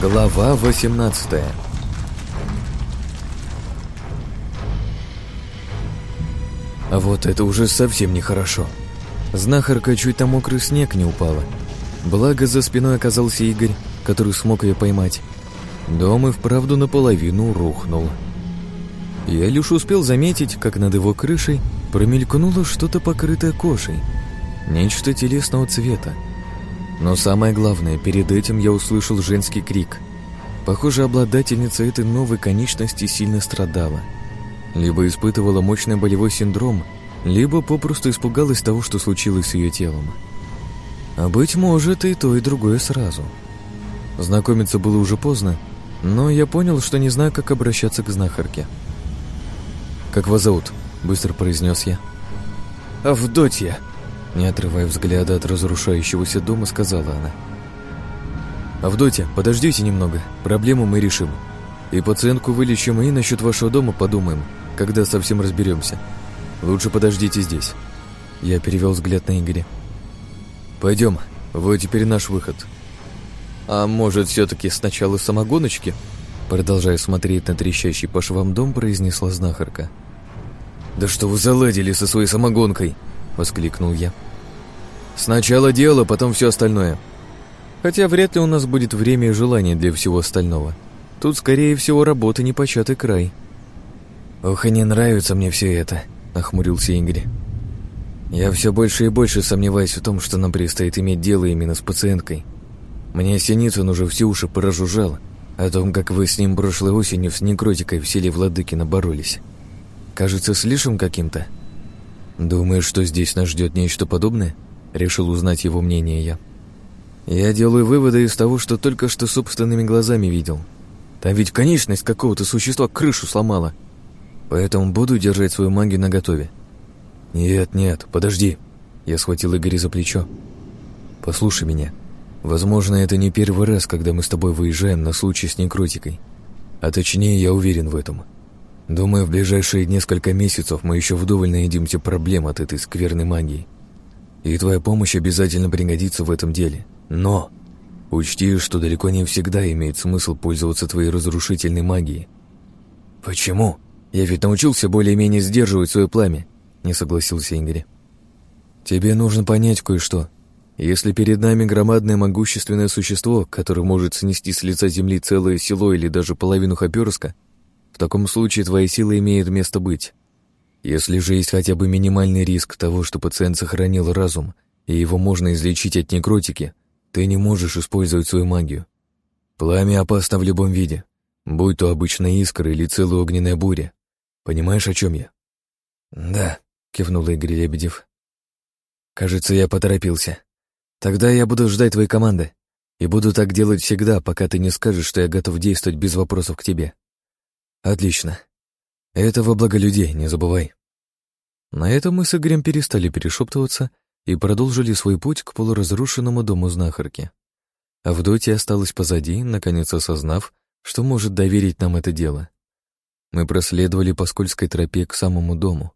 Глава 18 А вот это уже совсем нехорошо. Знахарка чуть там мокрый снег не упала. Благо за спиной оказался Игорь, который смог ее поймать. Дом и вправду наполовину рухнул. Я лишь успел заметить, как над его крышей промелькнуло что-то покрытое кожей. Нечто телесного цвета. Но самое главное, перед этим я услышал женский крик. Похоже, обладательница этой новой конечности сильно страдала. Либо испытывала мощный болевой синдром, либо попросту испугалась того, что случилось с ее телом. А быть может и то, и другое сразу. Знакомиться было уже поздно, но я понял, что не знаю, как обращаться к знахарке. «Как вас зовут?» — быстро произнес я. «Авдотья!» Не отрывая взгляда от разрушающегося дома, сказала она. «Авдотья, подождите немного, проблему мы решим. И пациентку вылечим, и насчет вашего дома подумаем, когда совсем разберемся. Лучше подождите здесь». Я перевел взгляд на Игоря. «Пойдем, вот теперь наш выход». «А может, все-таки сначала самогоночки?» Продолжая смотреть на трещащий по швам дом, произнесла знахарка. «Да что вы заладили со своей самогонкой?» Воскликнул я. «Сначала дело, потом все остальное. Хотя вряд ли у нас будет время и желание для всего остального. Тут, скорее всего, работа непочатый край». «Ох, и не нравится мне все это», — нахмурился Игорь. «Я все больше и больше сомневаюсь в том, что нам предстоит иметь дело именно с пациенткой. Мне Синицын уже все уши прожужжал о том, как вы с ним прошлой осенью с некротикой в селе Владыкина боролись. Кажется, слишком каким-то». «Думаешь, что здесь нас ждет нечто подобное?» Решил узнать его мнение я. «Я делаю выводы из того, что только что собственными глазами видел. Там ведь конечность какого-то существа крышу сломала. Поэтому буду держать свою магию наготове». «Нет, нет, подожди». Я схватил Игоря за плечо. «Послушай меня. Возможно, это не первый раз, когда мы с тобой выезжаем на случай с некротикой. А точнее, я уверен в этом». Думаю, в ближайшие несколько месяцев мы еще вдоволь наедимся проблем от этой скверной магии. И твоя помощь обязательно пригодится в этом деле. Но учти, что далеко не всегда имеет смысл пользоваться твоей разрушительной магией. Почему? Я ведь научился более-менее сдерживать свое пламя, не согласился Игорь. Тебе нужно понять кое-что. Если перед нами громадное могущественное существо, которое может снести с лица земли целое село или даже половину Хоперска, в таком случае твоя сила имеет место быть. Если же есть хотя бы минимальный риск того, что пациент сохранил разум, и его можно излечить от некротики, ты не можешь использовать свою магию. Пламя опасно в любом виде, будь то обычная искра или целая огненная буря. Понимаешь, о чем я? Да, кивнул Игорь Лебедев. Кажется, я поторопился. Тогда я буду ждать твоей команды. И буду так делать всегда, пока ты не скажешь, что я готов действовать без вопросов к тебе. Отлично. Это во благо людей, не забывай. На этом мы с Игорем перестали перешептываться и продолжили свой путь к полуразрушенному дому знахарки. Авдотья осталась позади, наконец осознав, что может доверить нам это дело. Мы проследовали по скользкой тропе к самому дому.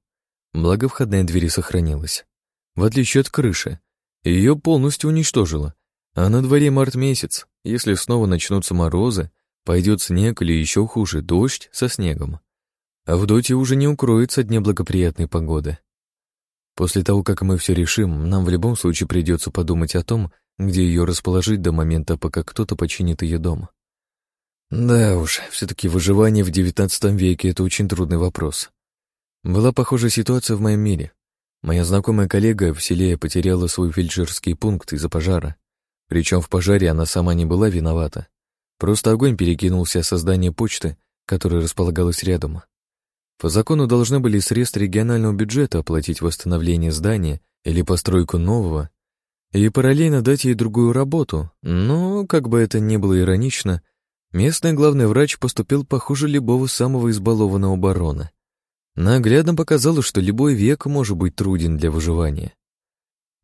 Благо входная дверь сохранилась. В отличие от крыши, ее полностью уничтожило. А на дворе март месяц. Если снова начнутся морозы, Пойдет снег или еще хуже, дождь со снегом. А в доте уже не укроется от неблагоприятной погоды. После того, как мы все решим, нам в любом случае придется подумать о том, где ее расположить до момента, пока кто-то починит ее дом. Да уж, все-таки выживание в девятнадцатом веке — это очень трудный вопрос. Была похожая ситуация в моем мире. Моя знакомая коллега в селе потеряла свой фельдшерский пункт из-за пожара. Причем в пожаре она сама не была виновата. Просто огонь перекинулся со здания почты, которое располагалось рядом. По закону должны были средства регионального бюджета оплатить восстановление здания или постройку нового, и параллельно дать ей другую работу, но, как бы это ни было иронично, местный главный врач поступил похуже любого самого избалованного барона. Наглядно показалось, что любой век может быть труден для выживания.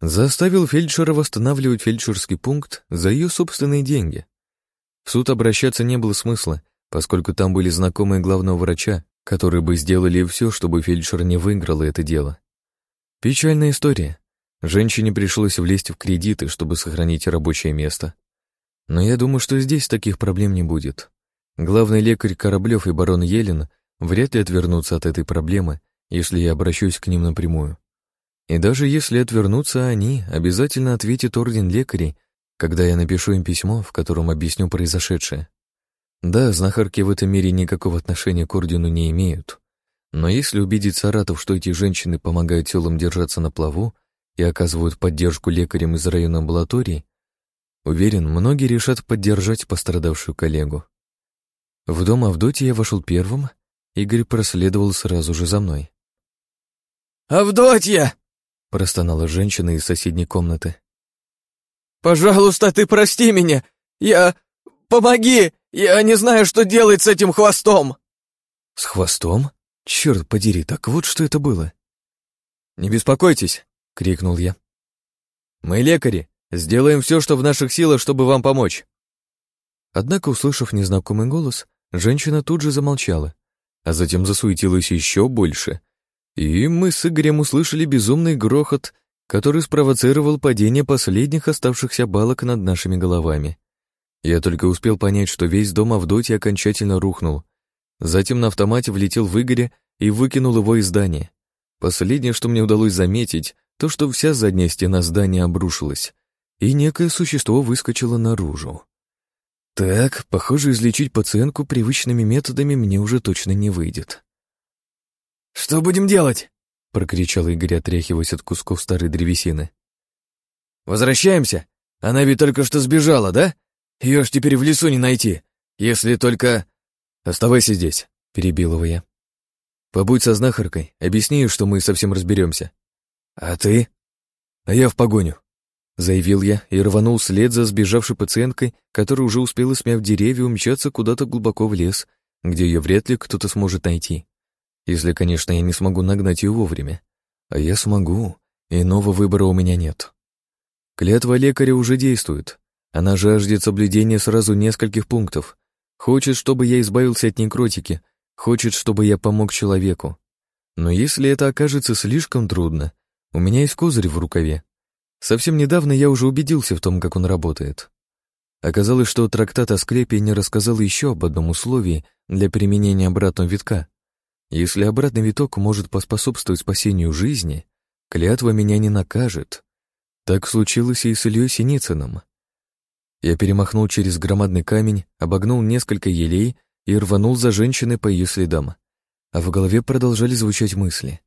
Заставил фельдшера восстанавливать фельдшерский пункт за ее собственные деньги. В суд обращаться не было смысла, поскольку там были знакомые главного врача, которые бы сделали все, чтобы фельдшер не выиграл это дело. Печальная история. Женщине пришлось влезть в кредиты, чтобы сохранить рабочее место. Но я думаю, что здесь таких проблем не будет. Главный лекарь Кораблев и барон Елен вряд ли отвернутся от этой проблемы, если я обращусь к ним напрямую. И даже если отвернутся они, обязательно ответит орден лекарей, когда я напишу им письмо, в котором объясню произошедшее. Да, знахарки в этом мире никакого отношения к ордену не имеют. Но если убедить Саратов, что эти женщины помогают телам держаться на плаву и оказывают поддержку лекарям из района амбулатории, уверен, многие решат поддержать пострадавшую коллегу. В дом Авдотьи я вошел первым, Игорь проследовал сразу же за мной. «Авдотья!» — простонала женщина из соседней комнаты. «Пожалуйста, ты прости меня! Я... Помоги! Я не знаю, что делать с этим хвостом!» «С хвостом? Черт подери, так вот что это было!» «Не беспокойтесь!» — крикнул я. «Мы лекари, сделаем все, что в наших силах, чтобы вам помочь!» Однако, услышав незнакомый голос, женщина тут же замолчала, а затем засуетилась еще больше, и мы с Игорем услышали безумный грохот, который спровоцировал падение последних оставшихся балок над нашими головами. Я только успел понять, что весь дом Авдотьи окончательно рухнул. Затем на автомате влетел в Игоря и выкинул его из здания. Последнее, что мне удалось заметить, то, что вся задняя стена здания обрушилась, и некое существо выскочило наружу. Так, похоже, излечить пациентку привычными методами мне уже точно не выйдет. «Что будем делать?» — прокричал Игорь, отряхиваясь от кусков старой древесины. «Возвращаемся? Она ведь только что сбежала, да? Ее ж теперь в лесу не найти, если только...» «Оставайся здесь», — перебил его я. «Побудь со знахаркой, объясни что мы совсем разберемся. «А ты?» «А я в погоню», — заявил я и рванул след за сбежавшей пациенткой, которая уже успела, смяв деревья, умчаться куда-то глубоко в лес, где ее вряд ли кто-то сможет найти. Если, конечно, я не смогу нагнать ее вовремя. А я смогу, иного выбора у меня нет. Клятва лекаря уже действует. Она жаждет соблюдения сразу нескольких пунктов. Хочет, чтобы я избавился от некротики, хочет, чтобы я помог человеку. Но если это окажется слишком трудно, у меня есть козырь в рукаве. Совсем недавно я уже убедился в том, как он работает. Оказалось, что трактат о склепе не рассказал еще об одном условии для применения обратного витка. Если обратный виток может поспособствовать спасению жизни, клятва меня не накажет. Так случилось и с Ильей Синицыным. Я перемахнул через громадный камень, обогнул несколько елей и рванул за женщиной по ее следам. А в голове продолжали звучать мысли.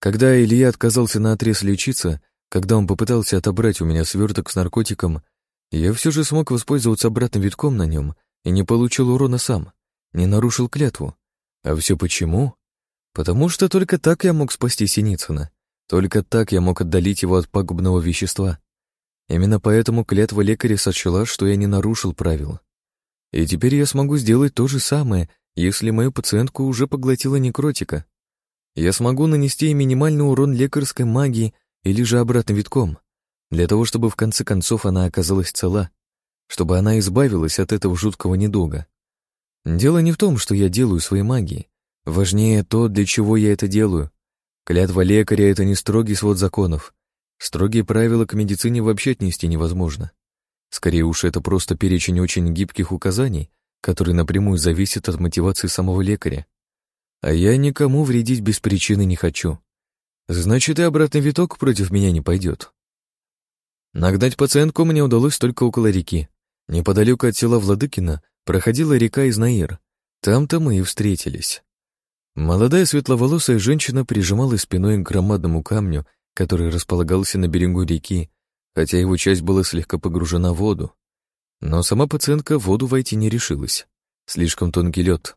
Когда Илья отказался на отрез лечиться, когда он попытался отобрать у меня сверток с наркотиком, я все же смог воспользоваться обратным витком на нем и не получил урона сам, не нарушил клятву. А все почему? Потому что только так я мог спасти Синицына. Только так я мог отдалить его от пагубного вещества. Именно поэтому клятва лекаря сочла, что я не нарушил правила. И теперь я смогу сделать то же самое, если мою пациентку уже поглотила некротика. Я смогу нанести ей минимальный урон лекарской магии или же обратным витком, для того, чтобы в конце концов она оказалась цела, чтобы она избавилась от этого жуткого недуга. Дело не в том, что я делаю своей магией. Важнее то, для чего я это делаю. Клятва лекаря — это не строгий свод законов. Строгие правила к медицине вообще отнести невозможно. Скорее уж, это просто перечень очень гибких указаний, которые напрямую зависят от мотивации самого лекаря. А я никому вредить без причины не хочу. Значит, и обратный виток против меня не пойдет. Нагнать пациентку мне удалось только около реки. Неподалеку от села Владыкина проходила река Изнаир. Там-то мы и встретились. Молодая светловолосая женщина прижималась спиной к громадному камню, который располагался на берегу реки, хотя его часть была слегка погружена в воду. Но сама пациентка в воду войти не решилась. Слишком тонкий лед.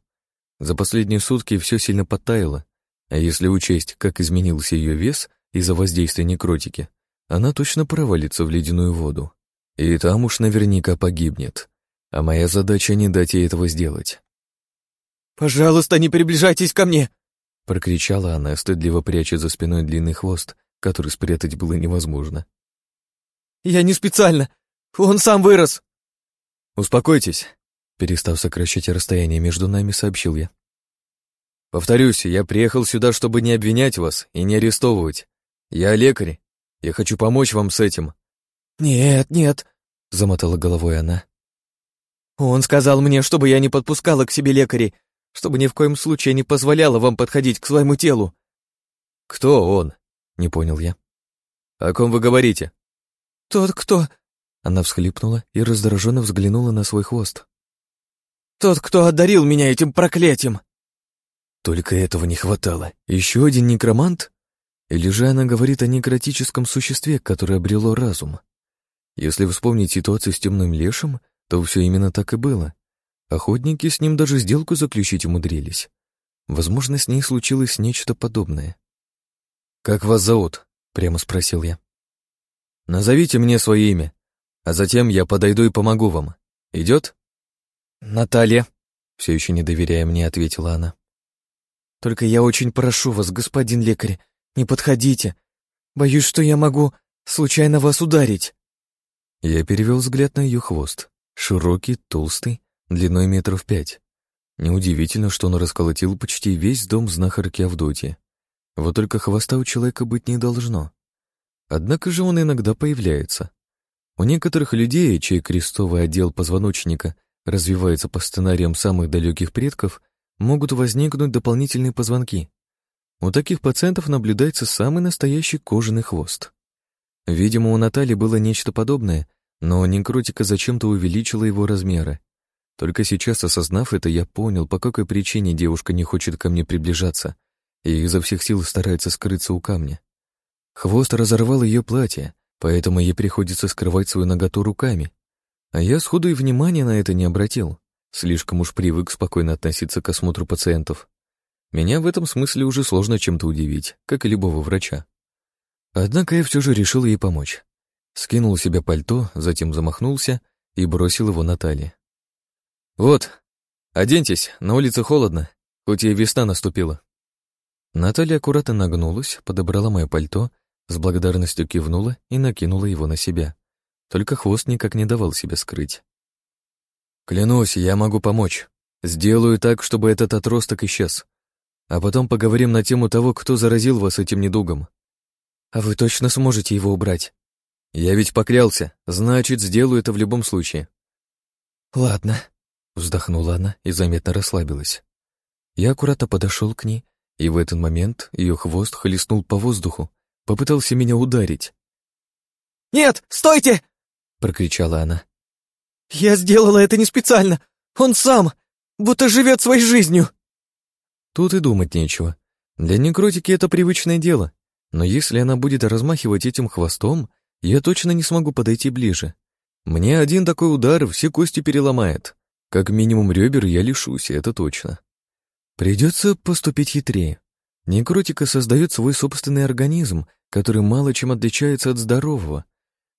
За последние сутки все сильно подтаяло, а если учесть, как изменился ее вес из-за воздействия некротики, она точно провалится в ледяную воду. И там уж наверняка погибнет а моя задача не дать ей этого сделать. «Пожалуйста, не приближайтесь ко мне!» прокричала она, стыдливо пряча за спиной длинный хвост, который спрятать было невозможно. «Я не специально! Он сам вырос!» «Успокойтесь!» Перестав сокращать расстояние между нами, сообщил я. «Повторюсь, я приехал сюда, чтобы не обвинять вас и не арестовывать. Я лекарь. Я хочу помочь вам с этим». «Нет, нет», — замотала головой она. Он сказал мне, чтобы я не подпускала к себе лекарей, чтобы ни в коем случае не позволяла вам подходить к своему телу. Кто он? Не понял я. О ком вы говорите? Тот, кто... Она всхлипнула и раздраженно взглянула на свой хвост. Тот, кто одарил меня этим проклятием. Только этого не хватало. Еще один некромант? Или же она говорит о некротическом существе, которое обрело разум? Если вспомнить ситуацию с темным лешим, то все именно так и было. Охотники с ним даже сделку заключить умудрились. Возможно, с ней случилось нечто подобное. «Как вас зовут?» — прямо спросил я. «Назовите мне свое имя, а затем я подойду и помогу вам. Идет?» «Наталья», — все еще не доверяя мне, ответила она. «Только я очень прошу вас, господин лекарь, не подходите. Боюсь, что я могу случайно вас ударить». Я перевел взгляд на ее хвост. Широкий, толстый, длиной метров пять. Неудивительно, что он расколотил почти весь дом знахарки Авдотьи. Вот только хвоста у человека быть не должно. Однако же он иногда появляется. У некоторых людей, чей крестовый отдел позвоночника развивается по сценариям самых далеких предков, могут возникнуть дополнительные позвонки. У таких пациентов наблюдается самый настоящий кожаный хвост. Видимо, у Натальи было нечто подобное, но некротика зачем-то увеличила его размеры. Только сейчас, осознав это, я понял, по какой причине девушка не хочет ко мне приближаться и изо всех сил старается скрыться у камня. Хвост разорвал ее платье, поэтому ей приходится скрывать свою наготу руками. А я сходу и внимания на это не обратил. Слишком уж привык спокойно относиться к осмотру пациентов. Меня в этом смысле уже сложно чем-то удивить, как и любого врача. Однако я все же решил ей помочь. Скинул себе пальто, затем замахнулся и бросил его Наталье. «Вот, оденьтесь, на улице холодно, хоть и весна наступила». Наталья аккуратно нагнулась, подобрала мое пальто, с благодарностью кивнула и накинула его на себя. Только хвост никак не давал себя скрыть. «Клянусь, я могу помочь. Сделаю так, чтобы этот отросток исчез. А потом поговорим на тему того, кто заразил вас этим недугом». «А вы точно сможете его убрать?» «Я ведь поклялся, значит, сделаю это в любом случае». «Ладно», — вздохнула она и заметно расслабилась. Я аккуратно подошел к ней, и в этот момент ее хвост хлестнул по воздуху, попытался меня ударить. «Нет, стойте!» — прокричала она. «Я сделала это не специально! Он сам! Будто живет своей жизнью!» Тут и думать нечего. Для некротики это привычное дело. Но если она будет размахивать этим хвостом, я точно не смогу подойти ближе. Мне один такой удар все кости переломает. Как минимум ребер я лишусь, это точно. Придется поступить хитрее. Некротика создает свой собственный организм, который мало чем отличается от здорового.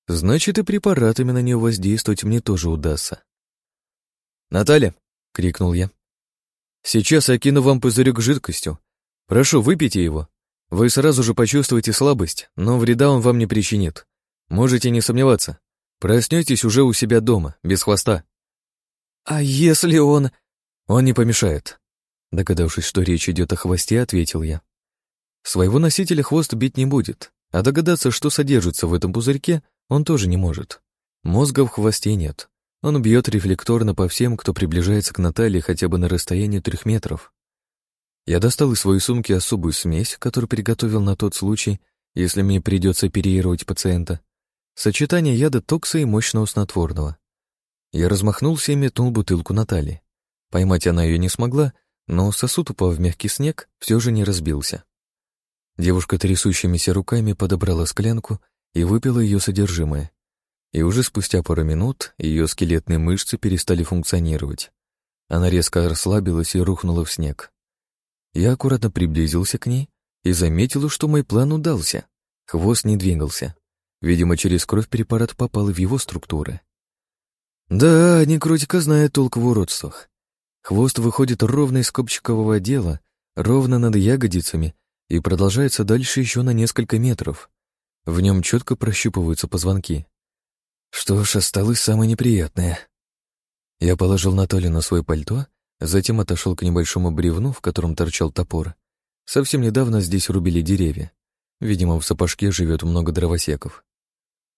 Значит, и препаратами на нее воздействовать мне тоже удастся. «Наталья!» — крикнул я. «Сейчас я кину вам пузырек жидкостью. Прошу, выпейте его. Вы сразу же почувствуете слабость, но вреда он вам не причинит. Можете не сомневаться. Проснетесь уже у себя дома, без хвоста. А если он... Он не помешает. Догадавшись, что речь идет о хвосте, ответил я. Своего носителя хвост бить не будет, а догадаться, что содержится в этом пузырьке, он тоже не может. Мозга в хвосте нет. Он бьет рефлекторно по всем, кто приближается к Наталье хотя бы на расстоянии трех метров. Я достал из своей сумки особую смесь, которую приготовил на тот случай, если мне придется оперировать пациента, Сочетание яда токса и мощного снотворного. Я размахнулся и метнул бутылку Натальи. Поймать она ее не смогла, но сосуд, упав в мягкий снег, все же не разбился. Девушка трясущимися руками подобрала склянку и выпила ее содержимое. И уже спустя пару минут ее скелетные мышцы перестали функционировать. Она резко расслабилась и рухнула в снег. Я аккуратно приблизился к ней и заметил, что мой план удался. Хвост не двигался. Видимо, через кровь препарат попал в его структуры. Да, некротика знает толк в уродствах. Хвост выходит ровно из копчикового отдела, ровно над ягодицами и продолжается дальше еще на несколько метров. В нем четко прощупываются позвонки. Что ж, осталось самое неприятное. Я положил Наталью на свое пальто, затем отошел к небольшому бревну, в котором торчал топор. Совсем недавно здесь рубили деревья. Видимо, в сапожке живет много дровосеков.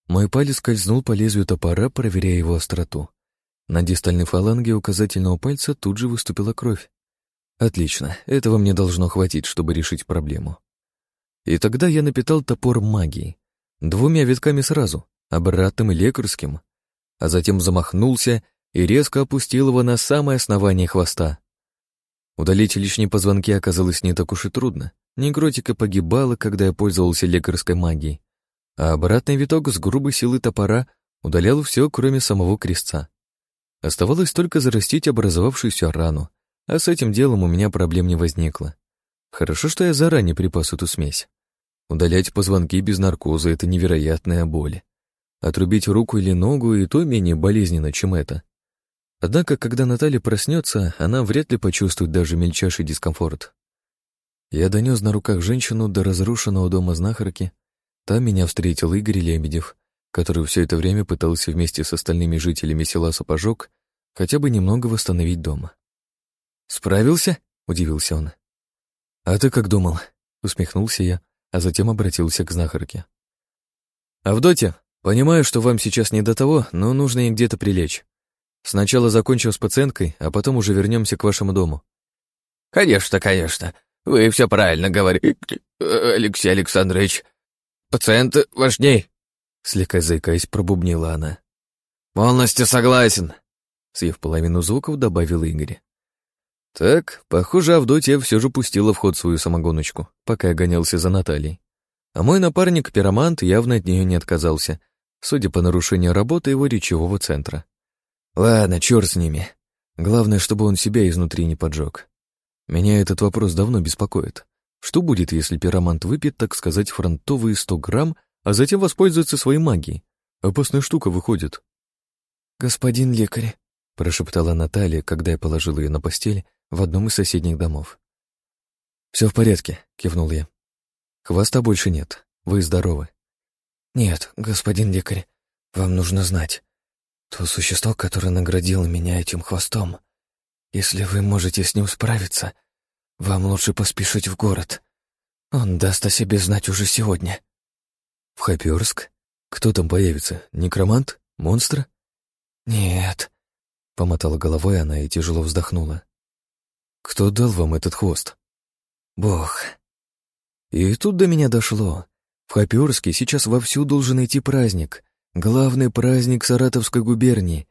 Мой палец скользнул по лезвию топора, проверяя его остроту. На дистальной фаланге указательного пальца тут же выступила кровь. Отлично, этого мне должно хватить, чтобы решить проблему. И тогда я напитал топор магией. Двумя витками сразу, обратным и лекарским. А затем замахнулся и резко опустил его на самое основание хвоста. Удалить лишние позвонки оказалось не так уж и трудно. Некротика погибала, когда я пользовался лекарской магией, а обратный виток с грубой силы топора удалял все, кроме самого крестца. Оставалось только зарастить образовавшуюся рану, а с этим делом у меня проблем не возникло. Хорошо, что я заранее припас эту смесь. Удалять позвонки без наркоза — это невероятная боль. Отрубить руку или ногу и то менее болезненно, чем это. Однако, когда Наталья проснется, она вряд ли почувствует даже мельчайший дискомфорт. Я донес на руках женщину до разрушенного дома знахарки. Там меня встретил Игорь Лебедев, который все это время пытался вместе с остальными жителями села Сапожок хотя бы немного восстановить дом. «Справился?» — удивился он. «А ты как думал?» — усмехнулся я, а затем обратился к знахарке. «Авдотья, понимаю, что вам сейчас не до того, но нужно ей где-то прилечь. Сначала закончим с пациенткой, а потом уже вернемся к вашему дому». «Конечно, конечно. Вы все правильно говорите, Алексей Александрович. Пациент важней», — слегка заикаясь, пробубнила она. «Полностью согласен», — съев половину звуков, добавил Игорь. Так, похоже, Авдотья все же пустила в ход свою самогоночку, пока я гонялся за Натальей. А мой напарник, пиромант, явно от нее не отказался, судя по нарушению работы его речевого центра. Ладно, черт с ними. Главное, чтобы он себя изнутри не поджег. Меня этот вопрос давно беспокоит. Что будет, если пиромант выпьет, так сказать, фронтовые сто грамм, а затем воспользуется своей магией? Опасная штука выходит. «Господин лекарь», — прошептала Наталья, когда я положил ее на постель в одном из соседних домов. «Все в порядке», — кивнул я. «Хвоста больше нет. Вы здоровы». «Нет, господин лекарь, вам нужно знать. То существо, которое наградило меня этим хвостом, если вы можете с ним справиться, вам лучше поспешить в город. Он даст о себе знать уже сегодня». «В Хаперск? Кто там появится? Некромант? Монстр?» «Нет», — помотала головой она и тяжело вздохнула. «Кто дал вам этот хвост?» «Бог». И тут до меня дошло. В Хаперске сейчас вовсю должен идти праздник. Главный праздник Саратовской губернии.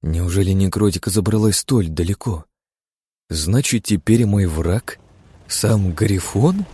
Неужели некротика забралась столь далеко? Значит, теперь мой враг — сам Грифон?»